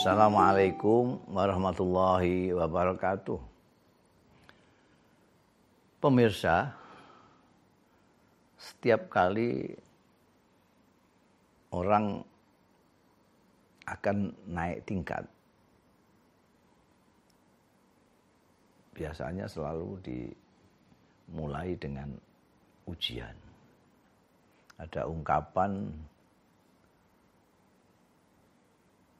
Assalamualaikum warahmatullahi wabarakatuh. Pemirsa, setiap kali orang akan naik tingkat, biasanya selalu dimulai dengan ujian. Ada ungkapan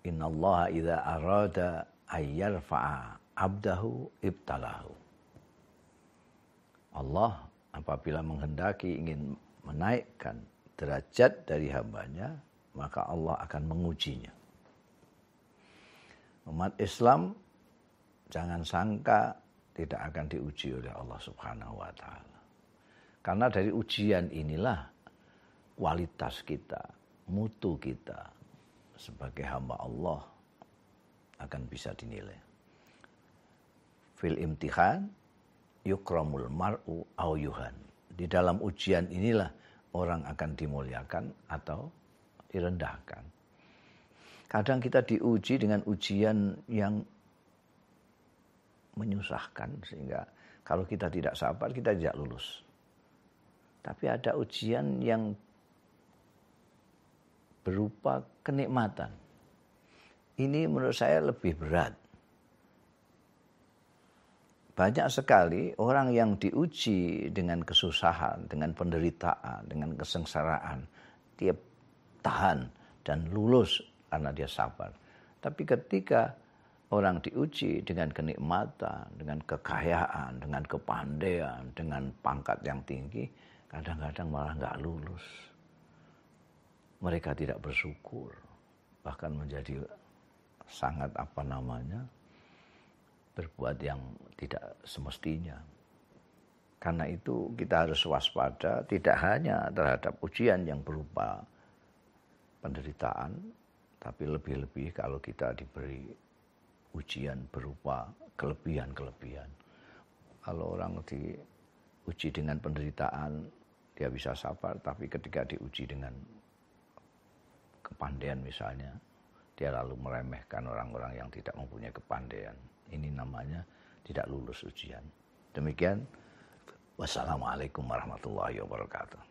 Innallaha idza arada ayyarfa'a abdahu ibtalahu. Allah apabila menghendaki ingin menaikkan derajat dari hambanya, maka Allah akan mengujinya. Umat Islam jangan sangka tidak akan diuji oleh Allah Subhanahu wa taala. Karena dari ujian inilah kualitas kita, mutu kita, sebagai hamba Allah akan bisa dinilai. Fil imtihan yukramul mar'u au yuhan. Di dalam ujian inilah orang akan dimuliakan atau direndahkan. Kadang kita diuji dengan ujian yang menyusahkan sehingga kalau kita tidak sabar kita tidak lulus. Tapi ada ujian yang berupa kenikmatan. Ini menurut saya lebih berat. Banyak sekali orang yang diuji dengan kesusahan, dengan penderitaan, dengan kesengsaraan. Dia tahan dan lulus karena dia sabar. Tapi ketika orang diuji dengan kenikmatan, dengan kekayaan, dengan kepandaian, dengan pangkat yang tinggi, kadang-kadang malah nggak lulus mereka tidak bersyukur bahkan menjadi sangat apa namanya berbuat yang tidak semestinya. Karena itu kita harus waspada tidak hanya terhadap ujian yang berupa penderitaan tapi lebih-lebih kalau kita diberi ujian berupa kelebihan-kelebihan. Kalau orang diuji dengan penderitaan dia bisa sabar tapi ketika diuji dengan kepandaian misalnya, dia lalu meremehkan orang-orang yang tidak mempunyai kepandaian. Ini namanya tidak lulus ujian. Demikian, wassalamualaikum warahmatullahi wabarakatuh.